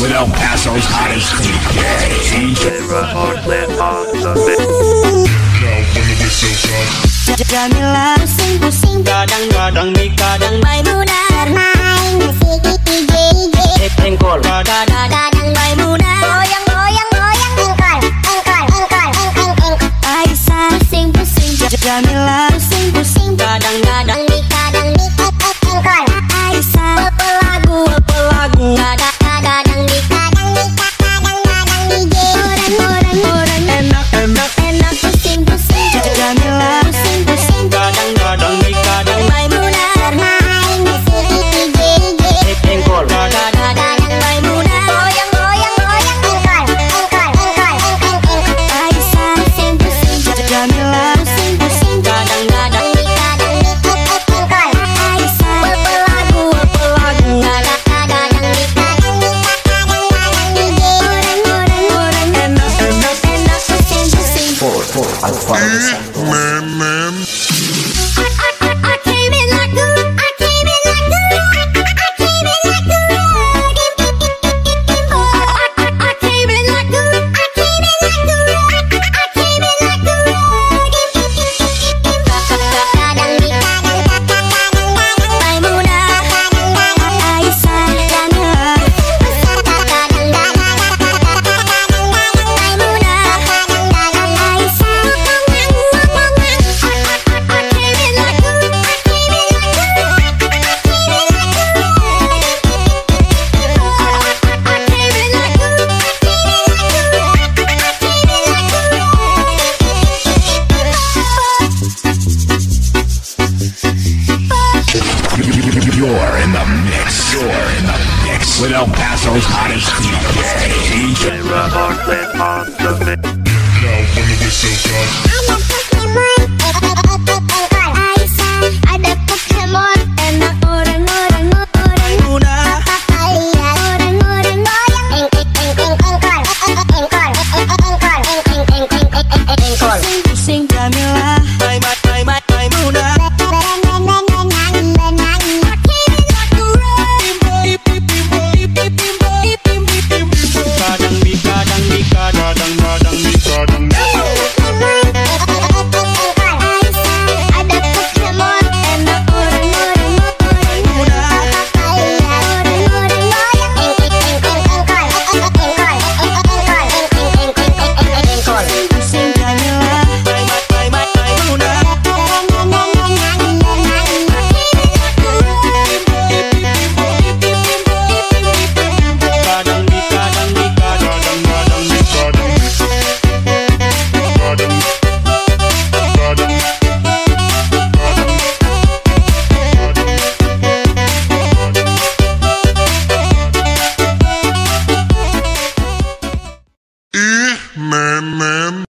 with El Paso's hottest DJ. DJ Rahardland on the mix. Now when the whistle comes. Jamila, sing, sing. Kadang, kadang, mi, kadang, bay muda. Bermain musik DJ. Engkol. Kadang, kadang, bay muda. Goyang, goyang, goyang, engkol, engkol, engkol, engkol, engkol. Aisyah, sing, sing. Jamila, sing, sing. Kadang, kadang, mi, Man, man. I with El Paso's hottest DJ. On the mix. Eng eng eng eng engkol. pusing Jamila